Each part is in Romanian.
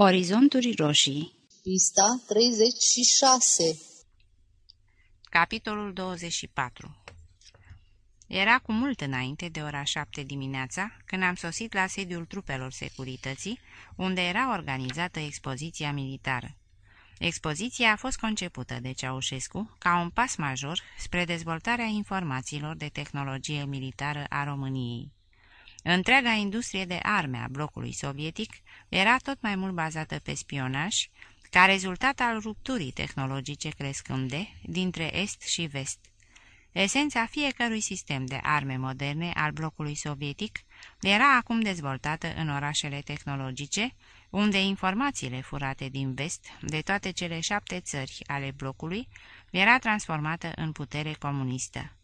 Orizonturi roșii Pista 36 Capitolul 24 Era cu mult înainte de ora șapte dimineața, când am sosit la sediul trupelor securității, unde era organizată expoziția militară. Expoziția a fost concepută de Ceaușescu ca un pas major spre dezvoltarea informațiilor de tehnologie militară a României. Întreaga industrie de arme a blocului sovietic era tot mai mult bazată pe spionaj, ca rezultat al rupturii tehnologice crescânde dintre Est și Vest. Esența fiecărui sistem de arme moderne al blocului sovietic era acum dezvoltată în orașele tehnologice, unde informațiile furate din vest de toate cele șapte țări ale blocului era transformată în putere comunistă.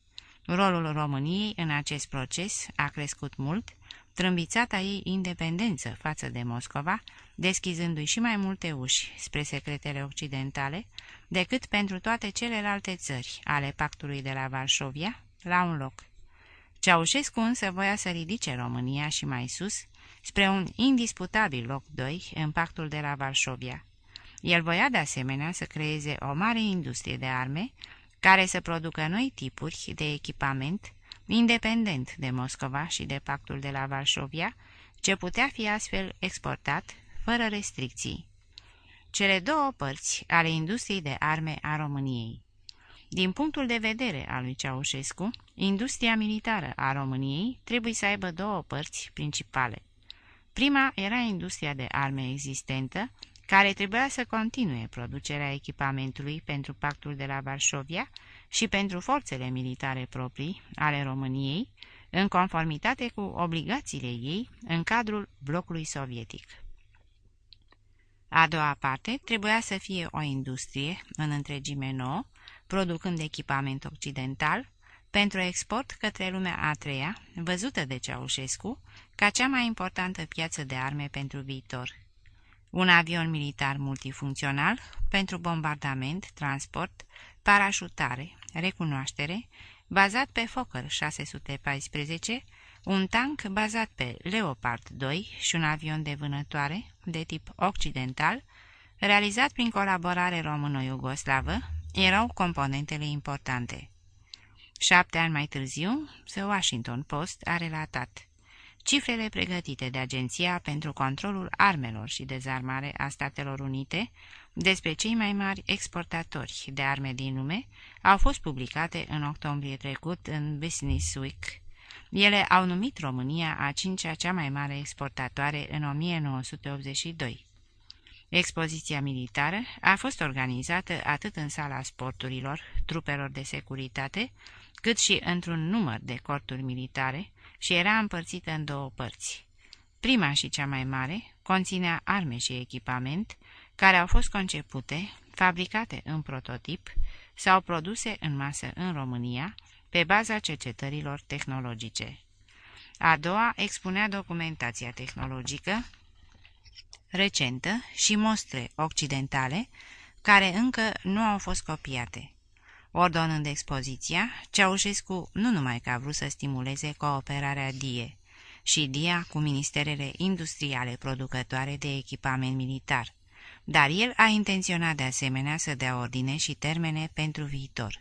Rolul României în acest proces a crescut mult, trâmbițata ei independență față de Moscova, deschizându-i și mai multe uși spre secretele occidentale, decât pentru toate celelalte țări ale pactului de la Varșovia, la un loc. Ceaușescu însă voia să ridice România și mai sus, spre un indisputabil loc 2 în pactul de la Varșovia. El voia de asemenea să creeze o mare industrie de arme, care să producă noi tipuri de echipament, independent de Moscova și de pactul de la Varșovia, ce putea fi astfel exportat fără restricții. Cele două părți ale industriei de arme a României. Din punctul de vedere al lui Ceaușescu, industria militară a României trebuie să aibă două părți principale. Prima era industria de arme existentă, care trebuia să continue producerea echipamentului pentru pactul de la Varșovia și pentru forțele militare proprii ale României, în conformitate cu obligațiile ei în cadrul blocului sovietic. A doua parte trebuia să fie o industrie în întregime nouă, producând echipament occidental, pentru export către lumea a treia, văzută de Ceaușescu, ca cea mai importantă piață de arme pentru viitor. Un avion militar multifuncțional pentru bombardament, transport, parașutare, recunoaștere, bazat pe Fokker 614, un tank bazat pe Leopard 2 și un avion de vânătoare de tip occidental, realizat prin colaborare română-iugoslavă, erau componentele importante. Șapte ani mai târziu, The Washington Post a relatat cifrele pregătite de Agenția pentru Controlul Armelor și Dezarmare a Statelor Unite despre cei mai mari exportatori de arme din lume au fost publicate în octombrie trecut în Business Week. Ele au numit România a cincea cea mai mare exportatoare în 1982. Expoziția militară a fost organizată atât în sala sporturilor, trupelor de securitate, cât și într-un număr de corturi militare și era împărțită în două părți. Prima și cea mai mare conținea arme și echipament care au fost concepute, fabricate în prototip sau produse în masă în România pe baza cercetărilor tehnologice. A doua expunea documentația tehnologică recentă și mostre occidentale care încă nu au fost copiate. Ordonând expoziția, Ceaușescu nu numai că a vrut să stimuleze cooperarea DIE și DIA cu ministerele industriale producătoare de echipament militar, dar el a intenționat de asemenea să dea ordine și termene pentru viitor.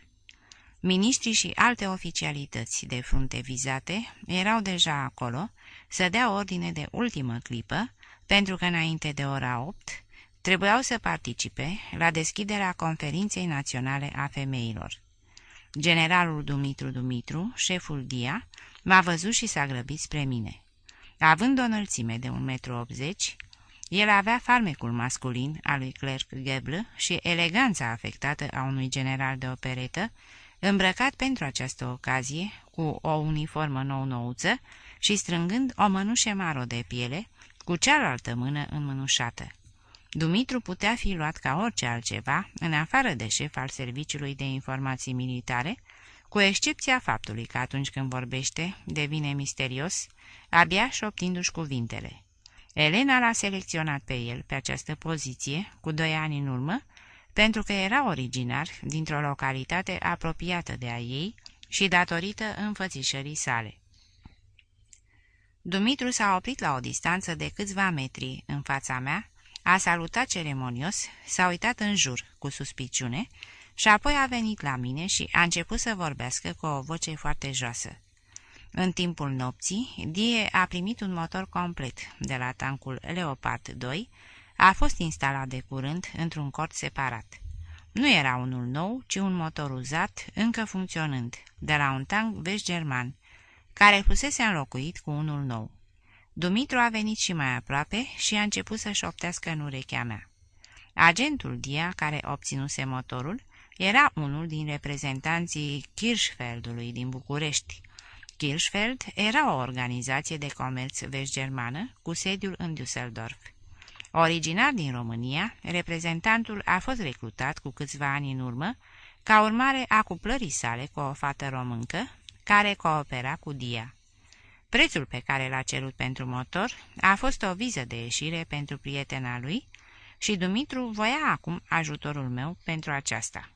Ministrii și alte oficialități de frunte vizate erau deja acolo să dea ordine de ultimă clipă, pentru că înainte de ora 8 trebuiau să participe la deschiderea Conferinței Naționale a Femeilor. Generalul Dumitru Dumitru, șeful DIA, m-a văzut și s-a grăbit spre mine. Având o înălțime de 1,80 m, el avea farmecul masculin al lui Clerc Geble și eleganța afectată a unui general de operetă, îmbrăcat pentru această ocazie cu o uniformă nou-nouță și strângând o mănușă maro de piele, cu cealaltă mână înmânușată. Dumitru putea fi luat ca orice altceva, în afară de șef al Serviciului de Informații Militare, cu excepția faptului că atunci când vorbește, devine misterios, abia șoptindu-și cuvintele. Elena l-a selecționat pe el pe această poziție, cu doi ani în urmă, pentru că era originar dintr-o localitate apropiată de a ei și datorită înfățișării sale. Dumitru s-a oprit la o distanță de câțiva metri în fața mea, A salutat ceremonios, s-a uitat în jur cu suspiciune și apoi a venit la mine și a început să vorbească cu o voce foarte joasă. În timpul nopții, Die a primit un motor complet de la tancul Leopard 2, a fost instalat de curând într-un cort separat. Nu era unul nou, ci un motor uzat, încă funcționând, de la un tank vești german, care fusese înlocuit cu unul nou. Dumitru a venit și mai aproape și a început să șoptească în urechea mea. Agentul Dia, care obținuse motorul, era unul din reprezentanții Kirschfeldului din București. Kirschfeld era o organizație de comerț vest-germană cu sediul în Düsseldorf. Originar din România, reprezentantul a fost recrutat cu câțiva ani în urmă, ca urmare a cuplării sale cu o fată româncă, care coopera cu Dia. Prețul pe care l-a cerut pentru motor a fost o viză de ieșire pentru prietena lui și Dumitru voia acum ajutorul meu pentru aceasta.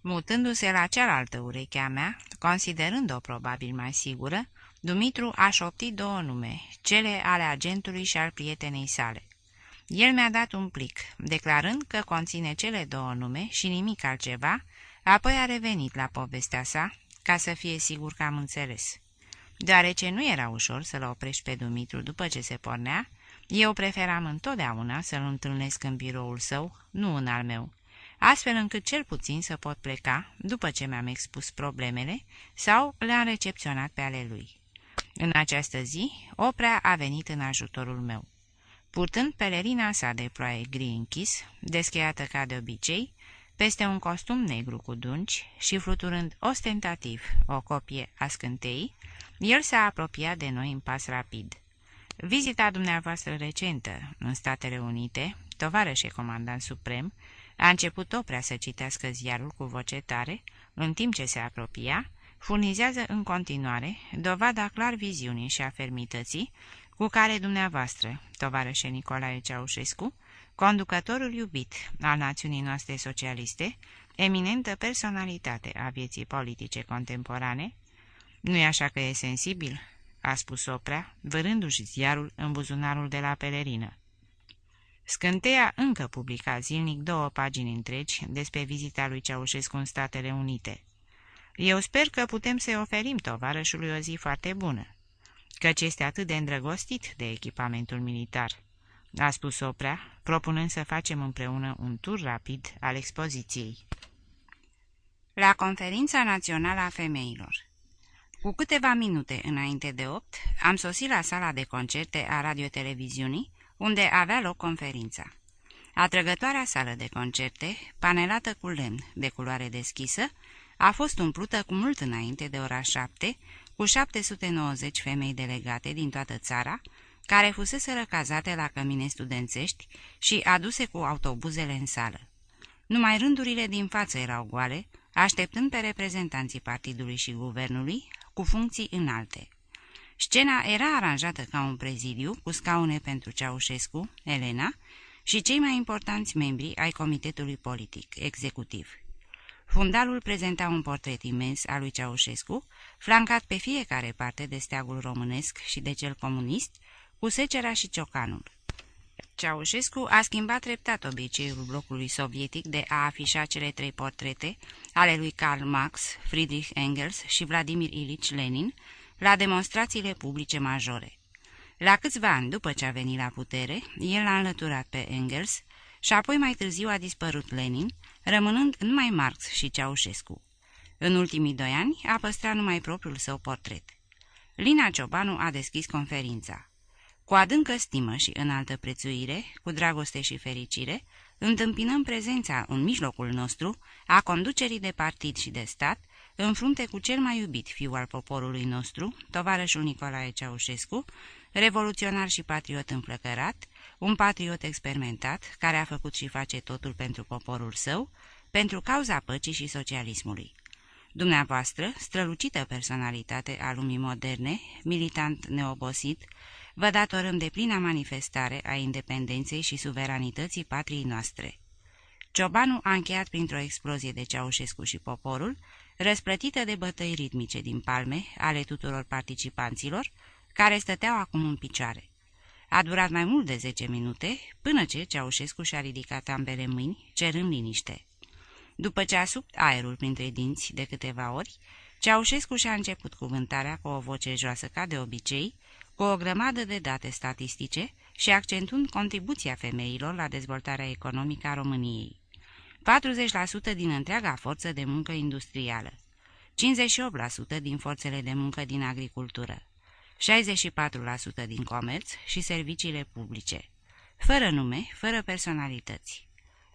Mutându-se la cealaltă urechea mea, considerând-o probabil mai sigură, Dumitru a șoptit două nume, cele ale agentului și al prietenei sale. El mi-a dat un plic, declarând că conține cele două nume și nimic altceva, apoi a revenit la povestea sa, ca să fie sigur că am înțeles. Deoarece nu era ușor să-l oprești pe Dumitru după ce se pornea, eu preferam întotdeauna să-l întâlnesc în biroul său, nu în al meu, astfel încât cel puțin să pot pleca după ce mi-am expus problemele sau le-am recepționat pe ale lui. În această zi, Oprea a venit în ajutorul meu. Purtând pelerina sa de ploaie gri închis, descheiată ca de obicei, peste un costum negru cu dunci și fluturând ostentativ o copie a scânteii, el s-a apropiat de noi în pas rapid. Vizita dumneavoastră recentă în Statele Unite, tovarășe comandant suprem, a început oprea să citească ziarul cu voce tare, în timp ce se apropia, furnizează în continuare dovada clar viziunii și a fermității cu care dumneavoastră, tovarășe Nicolae Ceaușescu, conducătorul iubit al națiunii noastre socialiste, eminentă personalitate a vieții politice contemporane, nu-i așa că e sensibil?" a spus Oprea, vărându-și ziarul în buzunarul de la pelerină. Scânteia încă publica zilnic două pagini întregi despre vizita lui Ceaușescu în Statele Unite. Eu sper că putem să-i oferim tovarășului o zi foarte bună căci este atât de îndrăgostit de echipamentul militar, a spus Oprea, propunând să facem împreună un tur rapid al expoziției. La Conferința Națională a Femeilor Cu câteva minute înainte de opt, am sosit la sala de concerte a radioteleviziunii, unde avea loc conferința. Atrăgătoarea sală de concerte, panelată cu lemn de culoare deschisă, a fost umplută cu mult înainte de ora șapte, cu 790 femei delegate din toată țara, care fusese răcazate la cămine studențești și aduse cu autobuzele în sală. Numai rândurile din față erau goale, așteptând pe reprezentanții partidului și guvernului, cu funcții înalte. Scena era aranjată ca un prezidiu, cu scaune pentru Ceaușescu, Elena și cei mai importanți membri ai Comitetului Politic, executiv. Fundalul prezenta un portret imens al lui Ceaușescu, flancat pe fiecare parte de steagul românesc și de cel comunist, cu secera și ciocanul. Ceaușescu a schimbat treptat obiceiul blocului sovietic de a afișa cele trei portrete ale lui Karl Marx, Friedrich Engels și Vladimir Ilich Lenin la demonstrațiile publice majore. La câțiva ani după ce a venit la putere, el a înlăturat pe Engels și apoi mai târziu a dispărut Lenin, rămânând numai Marx și Ceaușescu. În ultimii doi ani a păstrat numai propriul său portret. Lina Ciobanu a deschis conferința. Cu adâncă stimă și înaltă prețuire, cu dragoste și fericire, întâmpinăm prezența în mijlocul nostru a conducerii de partid și de stat, în frunte cu cel mai iubit fiu al poporului nostru, tovarășul Nicolae Ceaușescu, revoluționar și patriot înflăcărat, un patriot experimentat, care a făcut și face totul pentru poporul său, pentru cauza păcii și socialismului. Dumneavoastră, strălucită personalitate a lumii moderne, militant neobosit, vă datorăm de plina manifestare a independenței și suveranității patriei noastre. Ciobanu a încheiat printr-o explozie de Ceaușescu și poporul, răsplătită de bătăi ritmice din palme ale tuturor participanților, care stăteau acum în picioare. A durat mai mult de zece minute, până ce Ceaușescu și-a ridicat ambele mâini, cerând liniște. După ce a subt aerul printre dinți de câteva ori, Ceaușescu și-a început cuvântarea cu o voce joasă ca de obicei, cu o grămadă de date statistice și accentuând contribuția femeilor la dezvoltarea economică a României. 40% din întreaga forță de muncă industrială, 58% din forțele de muncă din agricultură, 64% din comerț și serviciile publice, fără nume, fără personalități.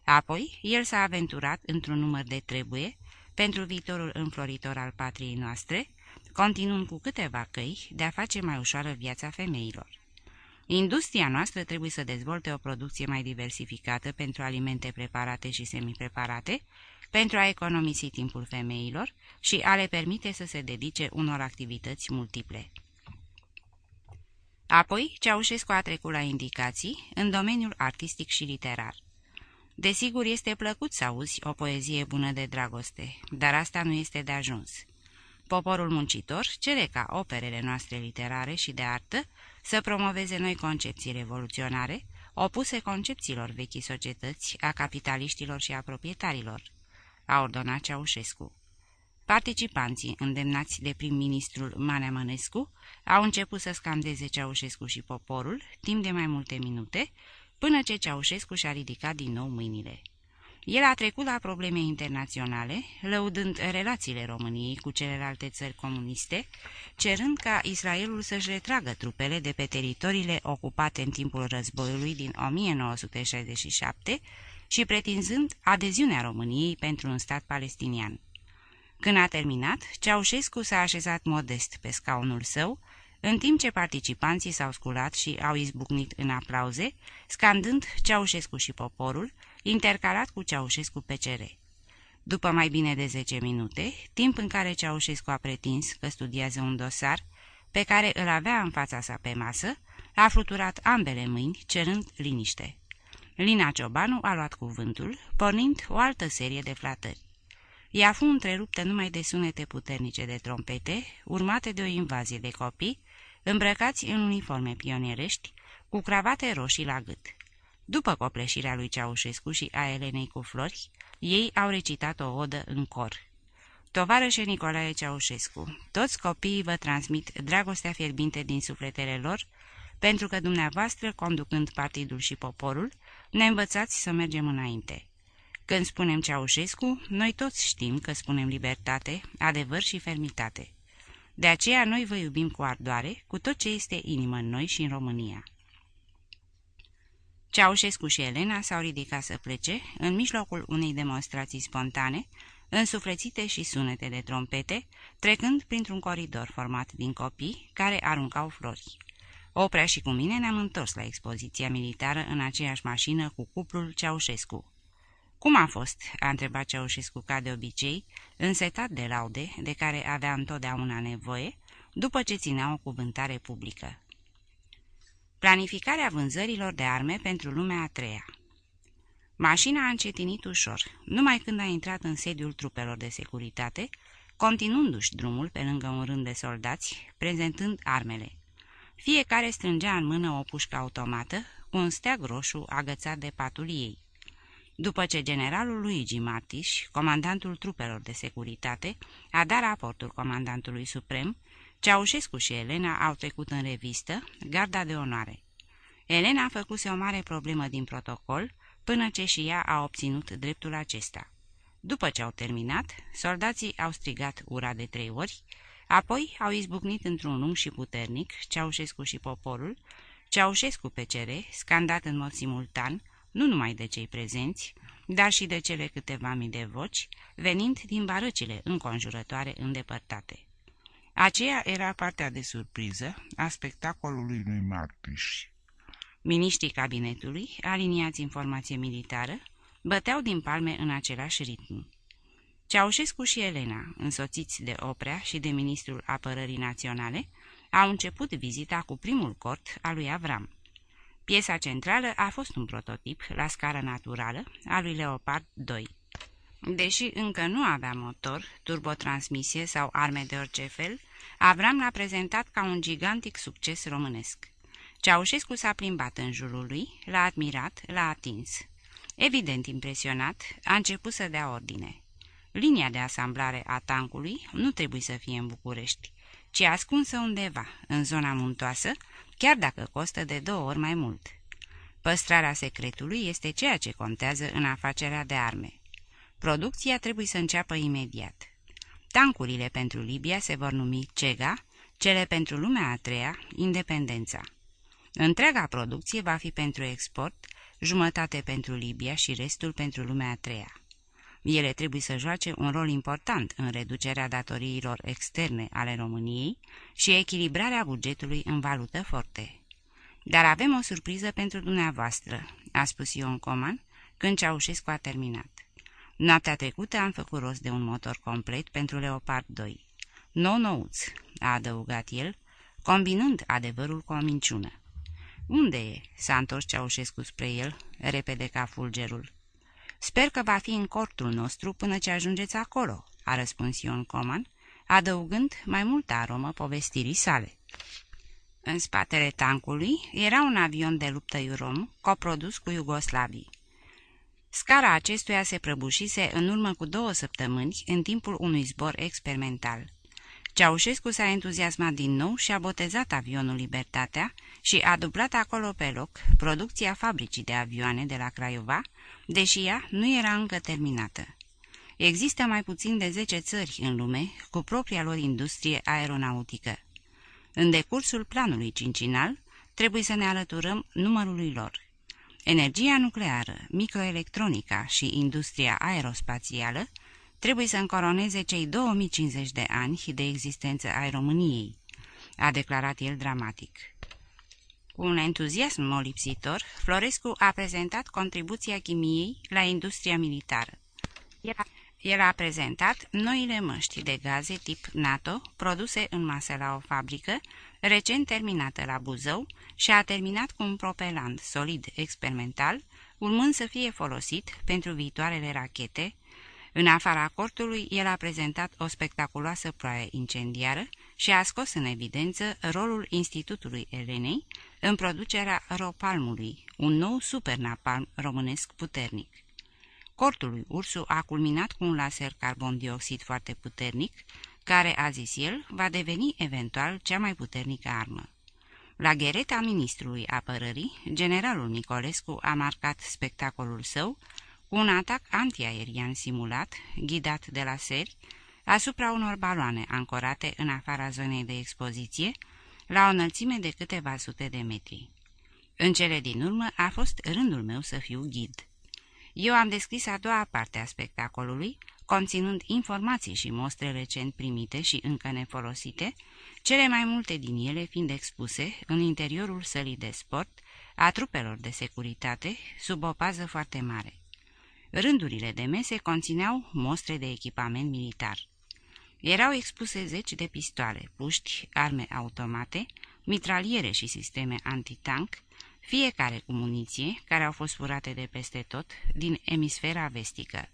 Apoi, el s-a aventurat într-un număr de trebuie pentru viitorul înfloritor al patriei noastre, continuând cu câteva căi de a face mai ușoară viața femeilor. Industria noastră trebuie să dezvolte o producție mai diversificată pentru alimente preparate și semipreparate, pentru a economisi timpul femeilor și a le permite să se dedice unor activități multiple. Apoi, Ceaușescu a trecut la indicații în domeniul artistic și literar. Desigur, este plăcut să auzi o poezie bună de dragoste, dar asta nu este de ajuns. Poporul muncitor cere ca operele noastre literare și de artă să promoveze noi concepții revoluționare, opuse concepțiilor vechii societăți, a capitaliștilor și a proprietarilor, a ordonat Ceaușescu. Participanții, îndemnați de prim-ministrul Manea Mănescu, au început să scandeze Ceaușescu și poporul, timp de mai multe minute, până ce Ceaușescu și-a ridicat din nou mâinile. El a trecut la probleme internaționale, lăudând relațiile României cu celelalte țări comuniste, cerând ca Israelul să-și retragă trupele de pe teritoriile ocupate în timpul războiului din 1967 și pretinzând adeziunea României pentru un stat palestinian. Când a terminat, Ceaușescu s-a așezat modest pe scaunul său, în timp ce participanții s-au sculat și au izbucnit în aplauze, scandând Ceaușescu și poporul, intercalat cu Ceaușescu PCR. După mai bine de 10 minute, timp în care Ceaușescu a pretins că studiază un dosar pe care îl avea în fața sa pe masă, a fluturat ambele mâini, cerând liniște. Lina Ciobanu a luat cuvântul, pornind o altă serie de flatări. Ea fu întreruptă numai de sunete puternice de trompete, urmate de o invazie de copii, îmbrăcați în uniforme pionierești, cu cravate roșii la gât. După copleșirea lui Ceaușescu și a Elenei cu flori, ei au recitat o odă în cor. Tovarășe Nicolae Ceaușescu, toți copiii vă transmit dragostea fierbinte din sufletele lor, pentru că dumneavoastră, conducând partidul și poporul, ne învățați să mergem înainte. Când spunem Ceaușescu, noi toți știm că spunem libertate, adevăr și fermitate. De aceea noi vă iubim cu ardoare, cu tot ce este inimă în noi și în România. Ceaușescu și Elena s-au ridicat să plece în mijlocul unei demonstrații spontane, însuflețite și sunete de trompete, trecând printr-un coridor format din copii care aruncau flori. Oprea și cu mine ne-am întors la expoziția militară în aceeași mașină cu cuplul Ceaușescu. Cum a fost?" a întrebat Ceaușescu ca de obicei, însetat de laude, de care avea întotdeauna nevoie, după ce ținea o cuvântare publică. Planificarea vânzărilor de arme pentru lumea a treia Mașina a încetinit ușor, numai când a intrat în sediul trupelor de securitate, continuându-și drumul pe lângă un rând de soldați, prezentând armele. Fiecare strângea în mână o pușcă automată, cu un steag roșu agățat de patul ei. După ce generalul Luigi Martiș, comandantul trupelor de securitate, a dat raportul comandantului suprem, Ceaușescu și Elena au trecut în revistă garda de onoare. Elena a făcuse o mare problemă din protocol, până ce și ea a obținut dreptul acesta. După ce au terminat, soldații au strigat ura de trei ori, apoi au izbucnit într-un lung și puternic, Ceaușescu și poporul, Ceaușescu pe cere, scandat în mod simultan, nu numai de cei prezenți, dar și de cele câteva mii de voci, venind din barăcile înconjurătoare îndepărtate. Aceea era partea de surpriză a spectacolului lui Martiș. Miniștrii cabinetului, aliniați informație militară, băteau din palme în același ritm. Ceaușescu și Elena, însoțiți de Oprea și de ministrul apărării naționale, au început vizita cu primul cort al lui Avram. Piesa centrală a fost un prototip la scară naturală a lui Leopard 2. Deși încă nu avea motor, turbotransmisie sau arme de orice fel, Avram l-a prezentat ca un gigantic succes românesc. Ceaușescu s-a plimbat în jurul lui, l-a admirat, l-a atins. Evident impresionat, a început să dea ordine. Linia de asamblare a tancului nu trebuie să fie în București, ci ascunsă undeva, în zona muntoasă, chiar dacă costă de două ori mai mult. Păstrarea secretului este ceea ce contează în afacerea de arme. Producția trebuie să înceapă imediat. Tancurile pentru Libia se vor numi CEGA, cele pentru lumea a treia, Independența. Întreaga producție va fi pentru export, jumătate pentru Libia și restul pentru lumea a treia. Ele trebuie să joace un rol important în reducerea datoriilor externe ale României și echilibrarea bugetului în valută forte. Dar avem o surpriză pentru dumneavoastră," a spus Ion Coman, când Ceaușescu a terminat. Noaptea trecută am făcut rost de un motor complet pentru Leopard 2. Nou-nouț, a adăugat el, combinând adevărul cu o minciună. Unde e?" s-a întors Ceaușescu spre el, repede ca fulgerul. Sper că va fi în cortul nostru până ce ajungeți acolo," a răspuns Ion Coman, adăugând mai multă aromă povestirii sale. În spatele tancului era un avion de luptă Iurom, coprodus cu Iugoslavii. Scara acestuia se prăbușise în urmă cu două săptămâni în timpul unui zbor experimental. Ceaușescu s-a entuziasmat din nou și a botezat avionul Libertatea și a dublat acolo pe loc producția fabricii de avioane de la Craiova, deși ea nu era încă terminată. Există mai puțin de 10 țări în lume cu propria lor industrie aeronautică. În decursul planului cincinal, trebuie să ne alăturăm numărului lor. Energia nucleară, microelectronica și industria aerospațială trebuie să încoroneze cei 2050 de ani de existență ai României, a declarat el dramatic. Cu un entuziasm molipsitor, Florescu a prezentat contribuția chimiei la industria militară. El a prezentat noile măști de gaze tip NATO, produse în masă la o fabrică, recent terminată la Buzău și a terminat cu un propelant solid experimental, urmând să fie folosit pentru viitoarele rachete. În afara cortului, el a prezentat o spectaculoasă ploaie incendiară și a scos în evidență rolul Institutului Elenei în producerea ropalmului, un nou supernapalm românesc puternic. Cortul lui Ursu a culminat cu un laser carbon-dioxid foarte puternic, care, a zis el, va deveni eventual cea mai puternică armă. La ghereta ministrului apărării, generalul Nicolescu a marcat spectacolul său cu un atac antiaerian simulat, ghidat de la seri, asupra unor baloane ancorate în afara zonei de expoziție, la o înălțime de câteva sute de metri. În cele din urmă a fost rândul meu să fiu ghid. Eu am descris a doua parte a spectacolului, conținând informații și mostre recent primite și încă nefolosite, cele mai multe din ele fiind expuse în interiorul sălii de sport a trupelor de securitate sub o pază foarte mare. Rândurile de mese conțineau mostre de echipament militar. Erau expuse zeci de pistoale, puști, arme automate, mitraliere și sisteme antitank, fiecare cu muniție, care au fost furate de peste tot din emisfera vestică.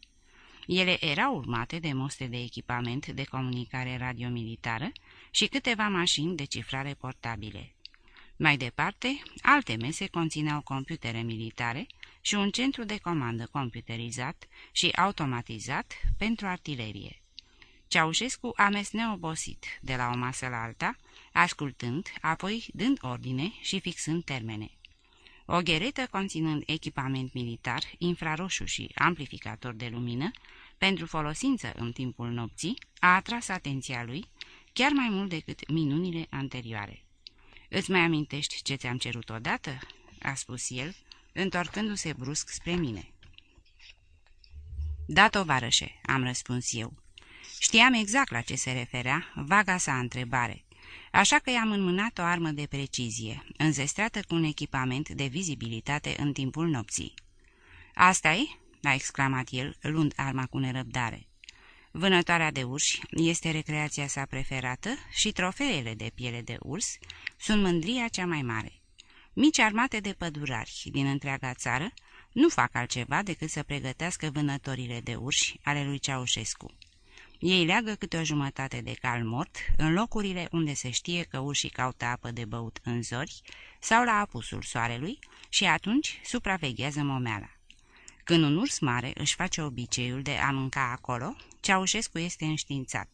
Ele erau urmate de mostre de echipament de comunicare radiomilitară și câteva mașini de cifrare portabile. Mai departe, alte mese conțineau computere militare și un centru de comandă computerizat și automatizat pentru artilerie. Ceaușescu a mers neobosit de la o masă la alta, ascultând, apoi dând ordine și fixând termene. O gheretă conținând echipament militar, infraroșu și amplificator de lumină, pentru folosință în timpul nopții, a atras atenția lui, chiar mai mult decât minunile anterioare. Îți mai amintești ce ți-am cerut odată?" a spus el, întorcându-se brusc spre mine. Da, tovarășe," am răspuns eu. Știam exact la ce se referea vaga sa întrebare așa că i-am înmânat o armă de precizie, înzestrată cu un echipament de vizibilitate în timpul nopții. asta e?" a exclamat el, luând arma cu nerăbdare. Vânătoarea de urși este recreația sa preferată și trofeele de piele de urs sunt mândria cea mai mare. Mici armate de pădurari din întreaga țară nu fac altceva decât să pregătească vânătorile de urși ale lui Ceaușescu. Ei leagă câte o jumătate de cal mort în locurile unde se știe că urșii caută apă de băut în zori sau la apusul soarelui și atunci supraveghează momeala. Când un urs mare își face obiceiul de a mânca acolo, Ceaușescu este înștiințat.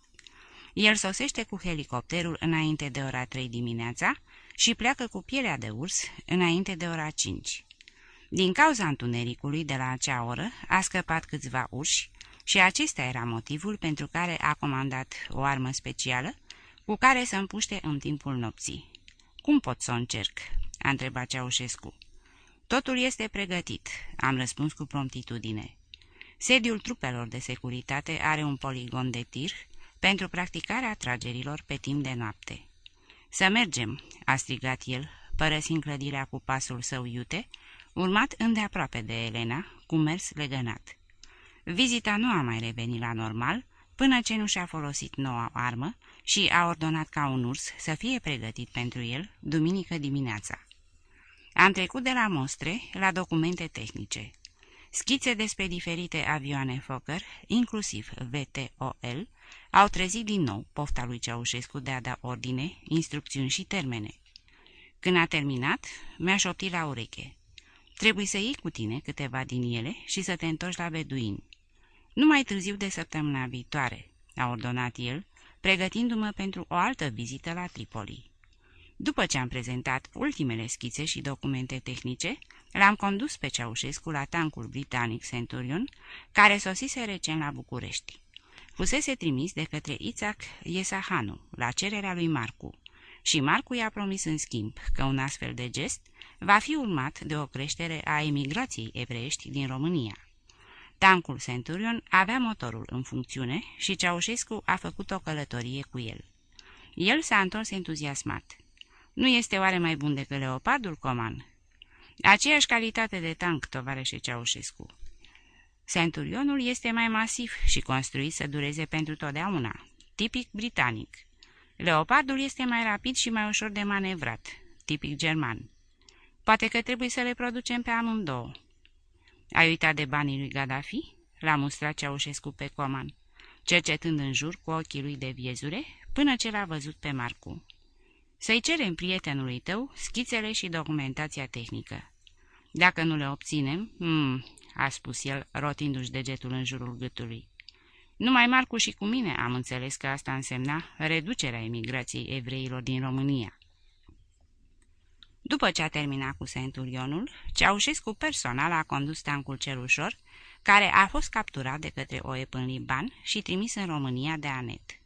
El sosește cu helicopterul înainte de ora 3 dimineața și pleacă cu pielea de urs înainte de ora 5. Din cauza întunericului de la acea oră a scăpat câțiva urși și acesta era motivul pentru care a comandat o armă specială cu care să împuște în timpul nopții. Cum pot să o încerc?" a întrebat Ceaușescu. Totul este pregătit," am răspuns cu promptitudine. Sediul trupelor de securitate are un poligon de tir pentru practicarea tragerilor pe timp de noapte. Să mergem," a strigat el, părăsind clădirea cu pasul său iute, urmat îndeaproape de Elena, cu mers legănat. Vizita nu a mai revenit la normal, până ce nu și-a folosit noua armă și a ordonat ca un urs să fie pregătit pentru el duminică dimineața. Am trecut de la mostre la documente tehnice. Schițe despre diferite avioane Fokker, inclusiv VTOL, au trezit din nou pofta lui Ceaușescu de a da ordine, instrucțiuni și termene. Când a terminat, mi-a șoptit la ureche. Trebuie să iei cu tine câteva din ele și să te întorci la beduini. Nu mai târziu de săptămâna viitoare, a ordonat el, pregătindu-mă pentru o altă vizită la Tripoli. După ce am prezentat ultimele schițe și documente tehnice, l-am condus pe Ceaușescu la tancul britanic Centurion, care sosise recent la București. Fusese trimis de către Isaac Iesahanu, la cererea lui Marcu, și Marcu i-a promis în schimb că un astfel de gest va fi urmat de o creștere a emigrației evreiești din România. Tancul Centurion avea motorul în funcțiune și Ceaușescu a făcut o călătorie cu el. El s-a întors entuziasmat. Nu este oare mai bun decât Leopardul, Coman?" Aceeași calitate de tank, tovarășe Ceaușescu. Centurionul este mai masiv și construit să dureze pentru totdeauna, tipic britanic. Leopardul este mai rapid și mai ușor de manevrat, tipic german. Poate că trebuie să le producem pe amândouă. Ai uitat de banii lui Gaddafi?" l-a mustrat Ceaușescu pe Coman, cercetând în jur cu ochii lui de viezure, până ce l-a văzut pe Marcu. Să-i cerem prietenului tău schițele și documentația tehnică. Dacă nu le obținem, hmm, a spus el, rotindu-și degetul în jurul gâtului. Numai Marcu și cu mine am înțeles că asta însemna reducerea emigrației evreilor din România. După ce a terminat cu Centurionul, Ceaușescu personal a condus tancul cel ușor, care a fost capturat de către OEP în Liban și trimis în România de Anet.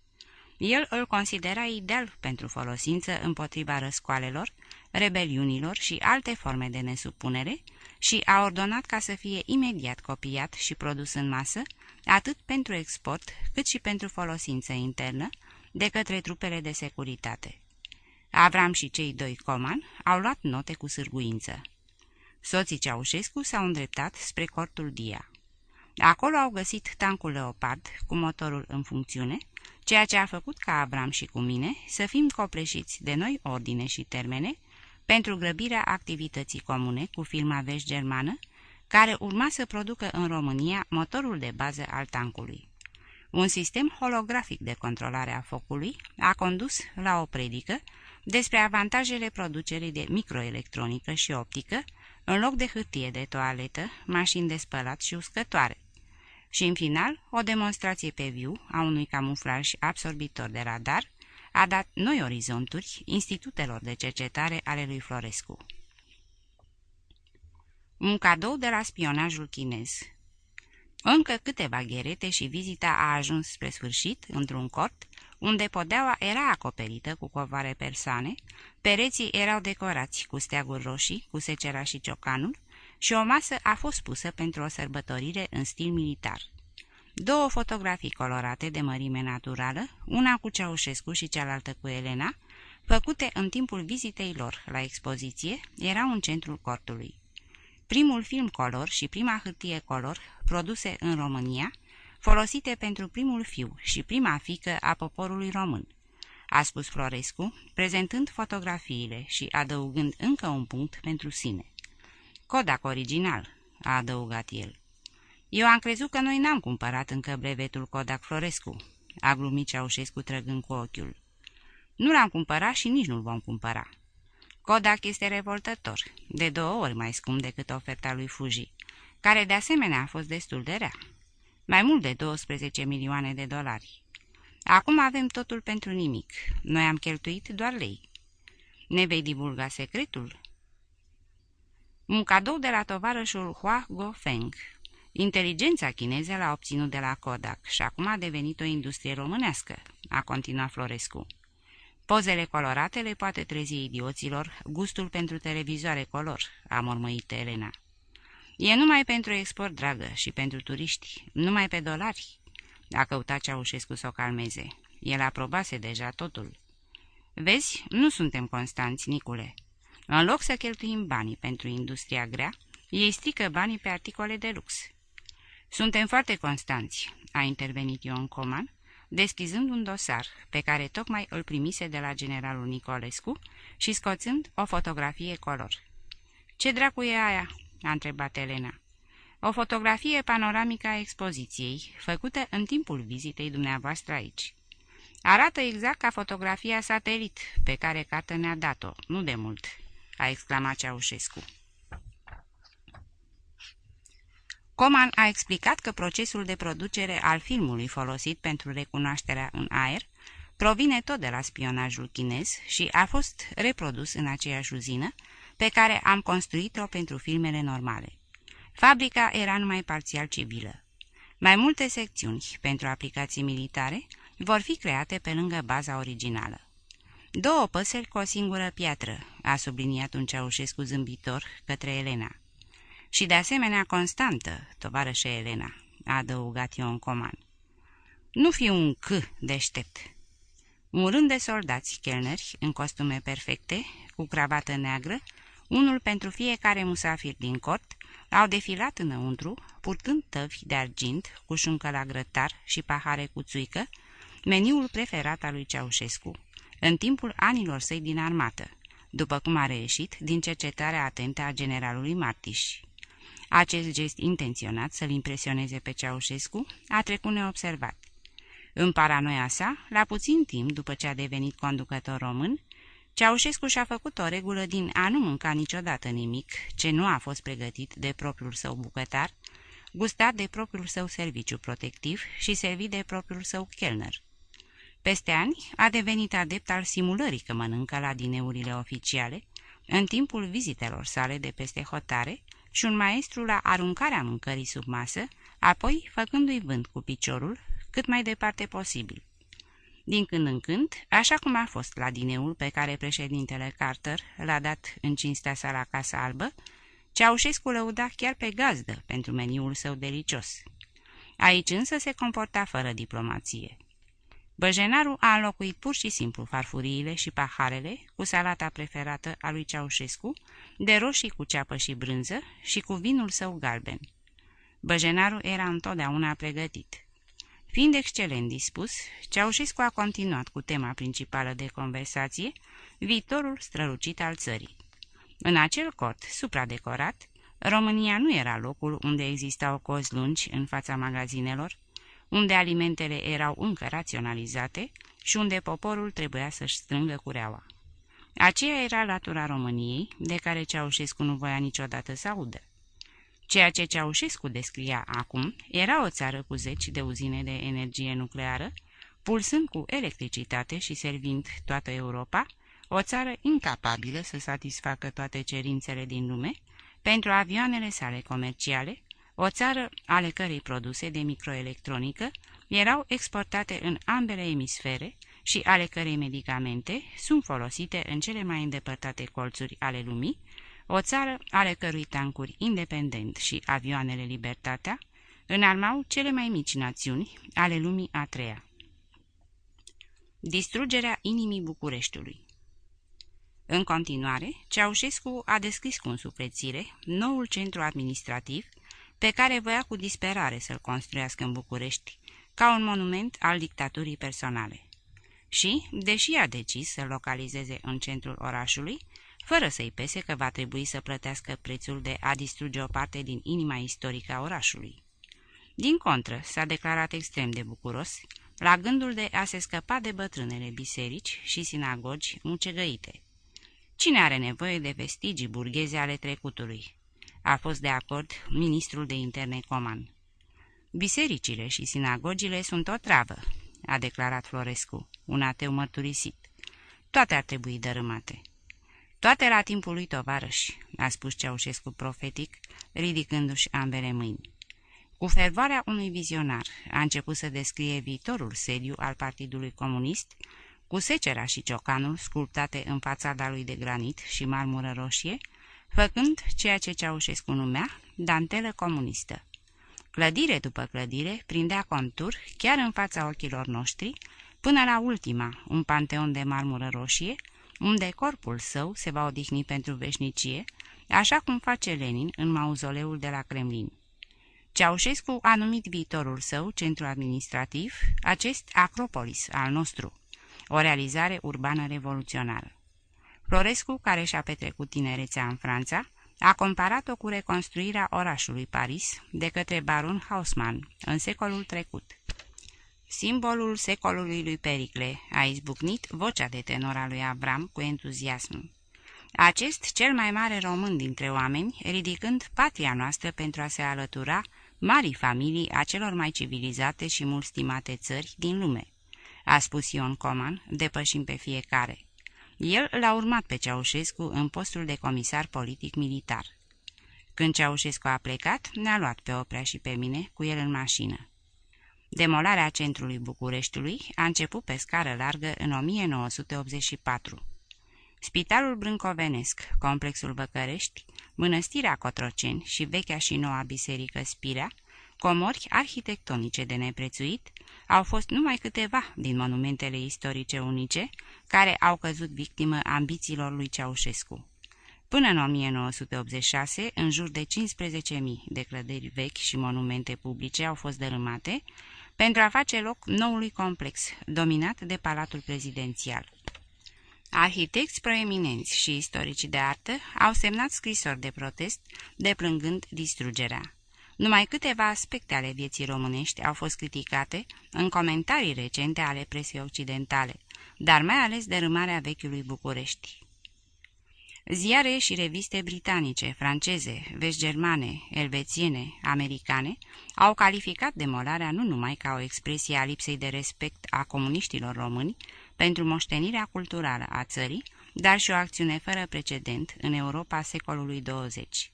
El îl considera ideal pentru folosință împotriva răscoalelor, rebeliunilor și alte forme de nesupunere și a ordonat ca să fie imediat copiat și produs în masă, atât pentru export cât și pentru folosință internă, de către trupele de securitate. Avram și cei doi coman au luat note cu sârguință. Soții Ceaușescu s-au îndreptat spre cortul Dia. Acolo au găsit tancul Leopard cu motorul în funcțiune, ceea ce a făcut ca Avram și cu mine să fim copleșiți de noi ordine și termene pentru grăbirea activității comune cu firma vești germană, care urma să producă în România motorul de bază al tancului. Un sistem holografic de controlare a focului a condus la o predică despre avantajele producerii de microelectronică și optică în loc de hârtie de toaletă, mașini de spălat și uscătoare. Și, în final, o demonstrație pe viu a unui camuflaj absorbitor de radar a dat noi orizonturi institutelor de cercetare ale lui Florescu. Un cadou de la spionajul chinez Încă câteva gherete și vizita a ajuns spre sfârșit într-un cort unde podeaua era acoperită cu covoare persane, pereții erau decorați cu steaguri roșii, cu secera și ciocanul și o masă a fost pusă pentru o sărbătorire în stil militar. Două fotografii colorate de mărime naturală, una cu Ceaușescu și cealaltă cu Elena, făcute în timpul vizitei lor la expoziție, erau în centrul cortului. Primul film color și prima hârtie color, produse în România, folosite pentru primul fiu și prima fică a poporului român, a spus Florescu, prezentând fotografiile și adăugând încă un punct pentru sine. Kodak original, a adăugat el. Eu am crezut că noi n-am cumpărat încă brevetul Kodak Florescu, a glumit Ceaușescu trăgând cu ochiul. Nu l-am cumpărat și nici nu-l vom cumpăra. Kodak este revoltător, de două ori mai scump decât oferta lui Fuji, care de asemenea a fost destul de rea. Mai mult de 12 milioane de dolari. Acum avem totul pentru nimic. Noi am cheltuit doar lei. Ne vei divulga secretul? Un cadou de la tovarășul Hua Gofeng. Inteligența chineză l-a obținut de la Kodak și acum a devenit o industrie românească, a continuat Florescu. Pozele colorate le poate trezi idioților gustul pentru televizoare color, a mormăit Elena. E numai pentru export, dragă, și pentru turiști, numai pe dolari. A căutat Ceaușescu să o calmeze. El aprobase deja totul. Vezi, nu suntem constanți, Nicule. În loc să cheltuim banii pentru industria grea, ei strică banii pe articole de lux. Suntem foarte constanți, a intervenit Ion Coman, deschizând un dosar pe care tocmai îl primise de la generalul Nicolescu și scoțând o fotografie color. Ce dracu e aia?" A întrebat Elena. O fotografie panoramică a expoziției, făcută în timpul vizitei dumneavoastră aici. Arată exact ca fotografia satelit pe care cartea ne-a dat-o, nu de mult, a exclamat Ceaușescu. Coman a explicat că procesul de producere al filmului folosit pentru recunoașterea în aer provine tot de la spionajul chinez și a fost reprodus în aceeași uzină pe care am construit-o pentru filmele normale. Fabrica era numai parțial civilă. Mai multe secțiuni pentru aplicații militare vor fi create pe lângă baza originală. Două păsări cu o singură piatră, a subliniat un ceaușescu zâmbitor către Elena. Și de asemenea constantă, tovarășe Elena, a adăugat Ion Coman. Nu fi un C deștept. Un rând de soldați chelneri în costume perfecte, cu cravată neagră, unul pentru fiecare musafir din cort, au defilat înăuntru, purtând tăvi de argint, cu șuncă la grătar și pahare cu țuică, meniul preferat al lui Ceaușescu, în timpul anilor săi din armată, după cum a reieșit din cercetarea atentă a generalului Martiș. Acest gest intenționat să-l impresioneze pe Ceaușescu a trecut neobservat. În paranoia sa, la puțin timp după ce a devenit conducător român, Ceaușescu și-a făcut o regulă din a nu mânca niciodată nimic ce nu a fost pregătit de propriul său bucătar, gustat de propriul său serviciu protectiv și servit de propriul său chelner. Peste ani a devenit adept al simulării că mănâncă la dineurile oficiale, în timpul vizitelor sale de peste hotare, și un maestru la aruncarea mâncării sub masă, apoi făcându-i vânt cu piciorul cât mai departe posibil. Din când în când, așa cum a fost la dineul pe care președintele Carter l-a dat în cinstea sa la Casa Albă, Ceaușescu lăuda chiar pe gazdă pentru meniul său delicios. Aici însă se comporta fără diplomație. Băjenarul a înlocuit pur și simplu farfuriile și paharele cu salata preferată a lui Ceaușescu, de roșii cu ceapă și brânză și cu vinul său galben. Băjenarul era întotdeauna pregătit. Fiind excelent dispus, Ceaușescu a continuat cu tema principală de conversație, viitorul strălucit al țării. În acel cort supradecorat, România nu era locul unde existau cozi lungi în fața magazinelor, unde alimentele erau încă raționalizate și unde poporul trebuia să-și strângă cureaua. Aceea era latura României, de care Ceaușescu nu voia niciodată să audă. Ceea ce Ceaușescu descria acum era o țară cu zeci de uzine de energie nucleară, pulsând cu electricitate și servind toată Europa, o țară incapabilă să satisfacă toate cerințele din lume, pentru avioanele sale comerciale, o țară ale cărei produse de microelectronică erau exportate în ambele emisfere și ale cărei medicamente sunt folosite în cele mai îndepărtate colțuri ale lumii, o țară ale cărui tancuri independent și avioanele Libertatea înarmau cele mai mici națiuni ale lumii a treia. Distrugerea inimii Bucureștiului În continuare, Ceaușescu a descris cu însuflețire noul centru administrativ pe care voia cu disperare să-l construiască în București, ca un monument al dictaturii personale. Și, deși a decis să localizeze în centrul orașului, fără să-i pese că va trebui să plătească prețul de a distruge o parte din inima istorică a orașului. Din contră, s-a declarat extrem de bucuros la gândul de a se scăpa de bătrânele biserici și sinagogi mucegăite. Cine are nevoie de vestigii burgheze ale trecutului? A fost de acord ministrul de interne Coman. Bisericile și sinagogile sunt o travă, a declarat Florescu, un ateu mărturisit. Toate ar trebui dărâmate. Toate la timpul lui tovarăș, a spus Ceaușescu profetic, ridicându-și ambele mâini. Cu fervoarea unui vizionar a început să descrie viitorul sediu al Partidului Comunist, cu secera și ciocanul sculptate în fațada lui de granit și marmură roșie, făcând ceea ce Ceaușescu numea dantelă comunistă. Clădire după clădire prindea contur chiar în fața ochilor noștri, până la ultima, un panteon de marmură roșie, unde corpul său se va odihni pentru veșnicie, așa cum face Lenin în mauzoleul de la Kremlin. Ceaușescu a numit viitorul său centru administrativ, acest Acropolis al nostru, o realizare urbană revoluționară. Florescu, care și-a petrecut tinerețea în Franța, a comparat-o cu reconstruirea orașului Paris de către baron Haussmann în secolul trecut. Simbolul secolului lui Pericle a izbucnit vocea de tenor a lui Abram cu entuziasm. Acest cel mai mare român dintre oameni, ridicând patria noastră pentru a se alătura marii familii a celor mai civilizate și mult stimate țări din lume, a spus Ion Coman, depășind pe fiecare. El l-a urmat pe Ceaușescu în postul de comisar politic-militar. Când Ceaușescu a plecat, ne-a luat pe Oprea și pe mine cu el în mașină. Demolarea centrului Bucureștiului a început pe scară largă în 1984. Spitalul Brâncovenesc, complexul Băcărești, mănăstirea Cotroceni și vechea și noua biserică Spirea, comori arhitectonice de neprețuit, au fost numai câteva din monumentele istorice unice care au căzut victimă ambițiilor lui Ceaușescu. Până în 1986, în jur de 15.000 de clădiri vechi și monumente publice au fost dărâmate pentru a face loc noului complex, dominat de Palatul Prezidențial. Arhitecți proeminenți și istorici de artă au semnat scrisori de protest, deplângând distrugerea. Numai câteva aspecte ale vieții românești au fost criticate în comentarii recente ale presei occidentale, dar mai ales dărâmarea vechiului București. Ziare și reviste britanice, franceze, vest-germane, elvețiene, americane au calificat demolarea nu numai ca o expresie a lipsei de respect a comuniștilor români pentru moștenirea culturală a țării, dar și o acțiune fără precedent în Europa secolului 20.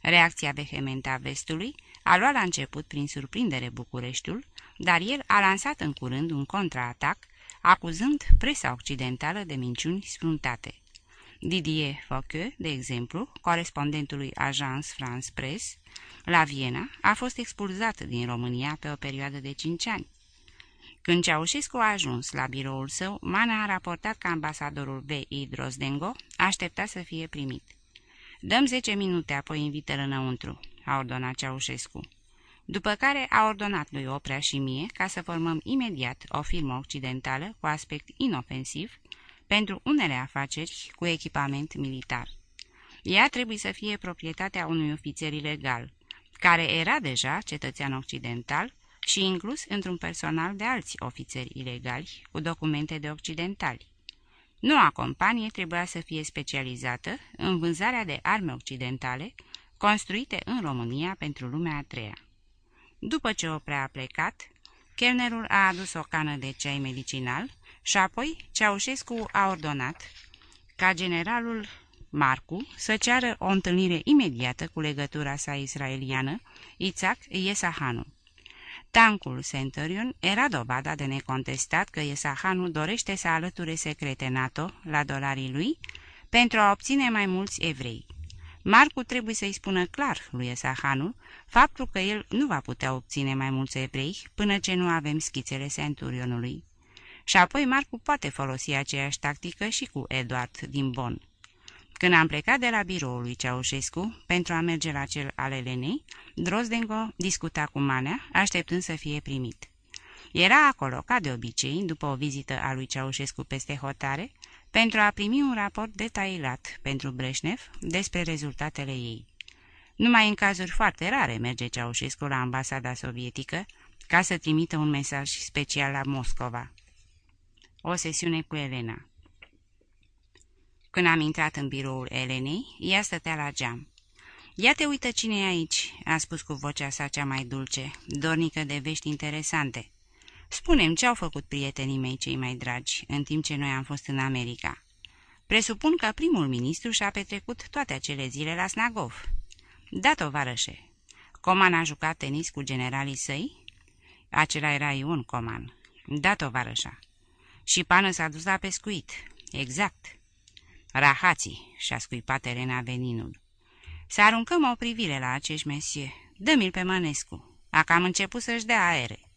Reacția vehementă a vestului a luat la început prin surprindere Bucureștiul, dar el a lansat în curând un contraatac, acuzând presa occidentală de minciuni spruntate. Didier Foucault, de exemplu, corespondentului Agence France Press, la Viena, a fost expulzat din România pe o perioadă de cinci ani. Când Ceaușescu a ajuns la biroul său, Mana a raportat că ambasadorul V.I. Drozdengo aștepta să fie primit. Dăm zece minute, apoi invită-l înăuntru," a ordonat Ceaușescu. După care a ordonat lui Oprea și mie ca să formăm imediat o firmă occidentală cu aspect inofensiv pentru unele afaceri cu echipament militar. Ea trebuie să fie proprietatea unui ofițer ilegal, care era deja cetățean occidental și inclus într-un personal de alți ofițeri ilegali cu documente de occidentali. Noua companie trebuia să fie specializată în vânzarea de arme occidentale construite în România pentru lumea a treia. După ce oprea a plecat, chelnerul a adus o cană de ceai medicinal și apoi Ceaușescu a ordonat ca generalul Marcu să ceară o întâlnire imediată cu legătura sa israeliană, Isaac Iesahanu. Tancul Centurion era dovada de necontestat că Iesahanu dorește să alăture secrete NATO la dolarii lui pentru a obține mai mulți evrei. Marcu trebuie să-i spună clar lui Iesahanu faptul că el nu va putea obține mai mulți evrei până ce nu avem schițele Centurionului. Și apoi Marcu poate folosi aceeași tactică și cu Eduard din Bonn. Când am plecat de la biroul lui Ceaușescu pentru a merge la cel al Elenei, Drozdengo discuta cu Manea, așteptând să fie primit. Era acolo, ca de obicei, după o vizită a lui Ceaușescu peste hotare, pentru a primi un raport detailat pentru Breșnev despre rezultatele ei. Numai în cazuri foarte rare merge Ceaușescu la ambasada sovietică ca să trimită un mesaj special la Moscova. O sesiune cu Elena Când am intrat în biroul Elenei, ea stătea la geam. Ia te uită cine e aici," a spus cu vocea sa cea mai dulce, dornică de vești interesante. Spunem ce au făcut prietenii mei cei mai dragi, în timp ce noi am fost în America. Presupun că primul ministru și-a petrecut toate acele zile la Snagov. Da, tovarășe. Coman a jucat tenis cu generalii săi? Acela era Ion Coman. Da, tovarășa. Și pană s-a dus la pescuit. Exact. Rahații, și-a scuipat Elena veninul. Să aruncăm o privire la acești mesie. Dă-mi-l pe Mănescu. A cam început să-și dea aere.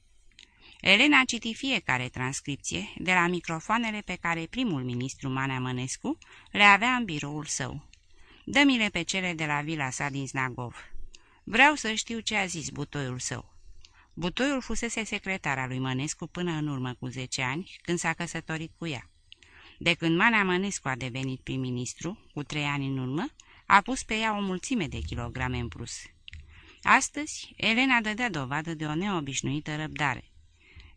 Elena citi fiecare transcripție de la microfoanele pe care primul ministru Manea Mănescu le avea în biroul său. Dă-mi-le pe cele de la vila sa din Znagov. Vreau să știu ce a zis butoiul său. Butoiul fusese secretar al lui Mănescu până în urmă cu zece ani, când s-a căsătorit cu ea. De când Manea Mănescu a devenit prim-ministru, cu trei ani în urmă, a pus pe ea o mulțime de kilograme în plus. Astăzi, Elena dădea dovadă de o neobișnuită răbdare.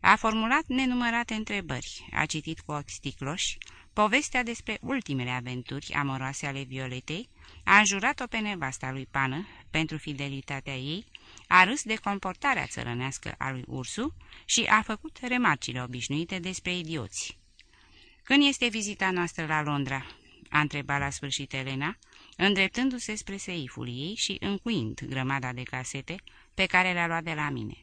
A formulat nenumărate întrebări, a citit cu ochi sticloși, povestea despre ultimele aventuri amoroase ale Violetei, a înjurat-o pe nevasta lui Pană pentru fidelitatea ei, a râs de comportarea țărănească a lui Ursu și a făcut remarcile obișnuite despre idioți. Când este vizita noastră la Londra?" a întrebat la sfârșit Elena, îndreptându-se spre seiful ei și încuind grămada de casete pe care le-a luat de la mine.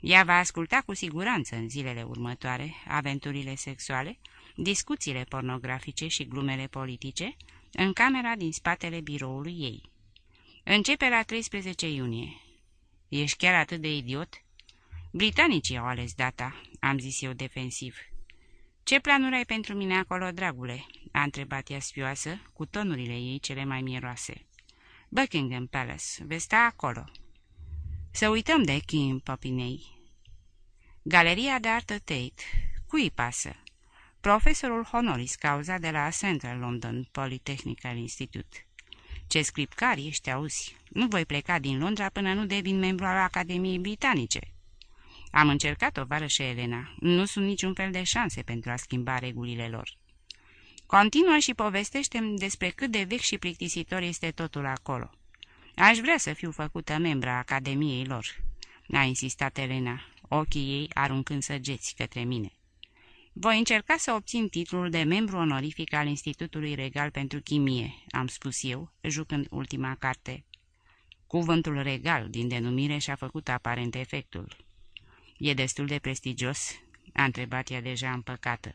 Ea va asculta cu siguranță în zilele următoare aventurile sexuale, discuțiile pornografice și glumele politice în camera din spatele biroului ei. Începe la 13 iunie. Ești chiar atât de idiot? Britanicii au ales data, am zis eu defensiv. Ce planuri ai pentru mine acolo, dragule?" a întrebat ea sfioasă, cu tonurile ei cele mai miroase. Buckingham Palace, vei sta acolo." Să uităm de Kim Popinei. Galeria de artă Tate. Cui pasă? Profesorul honoris cauza de la Central London Polytechnical Institute. Ce scripcari ești, auzi? Nu voi pleca din Londra până nu devin membru al Academiei Britanice. Am încercat-o, varășe Elena. Nu sunt niciun fel de șanse pentru a schimba regulile lor. Continuă și povestește despre cât de vechi și plictisitor este totul acolo. Aș vrea să fiu făcută membra Academiei lor, a insistat Elena, ochii ei aruncând săgeți către mine. Voi încerca să obțin titlul de membru onorific al Institutului Regal pentru Chimie, am spus eu, jucând ultima carte. Cuvântul regal din denumire și-a făcut aparent efectul. E destul de prestigios?" a întrebat ea deja împăcată.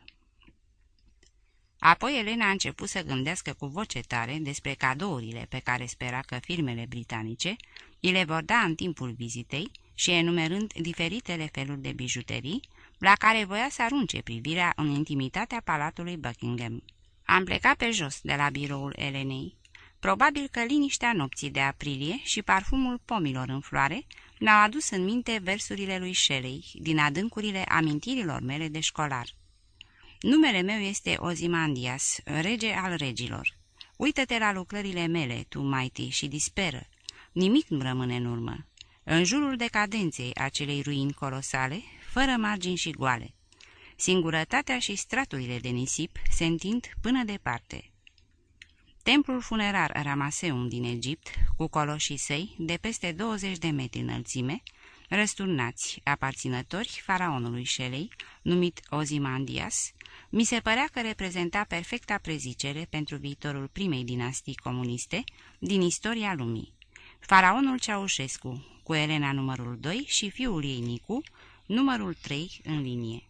Apoi Elena a început să gândească cu voce tare despre cadourile pe care spera că firmele britanice îi le vor da în timpul vizitei și enumerând diferitele feluri de bijuterii la care voia să arunce privirea în intimitatea palatului Buckingham. Am plecat pe jos de la biroul Elenei. Probabil că liniștea nopții de aprilie și parfumul pomilor în floare mi-au adus în minte versurile lui Shelley din adâncurile amintirilor mele de școlar. Numele meu este Ozimandias, rege al regilor. Uită-te la lucrările mele, tu, Mighty, și disperă. Nimic nu rămâne în urmă. În jurul decadenței acelei ruini colosale, fără margini și goale. Singurătatea și straturile de nisip se întind până departe. Templul funerar Ramaseum din Egipt, cu coloșii săi, de peste 20 de metri înălțime, răsturnați, aparținători faraonului Șelei, numit Ozimandias, mi se părea că reprezenta perfecta prezicere pentru viitorul primei dinastii comuniste din istoria lumii. Faraonul Ceaușescu, cu Elena numărul 2 și fiul ei Nicu, numărul 3 în linie.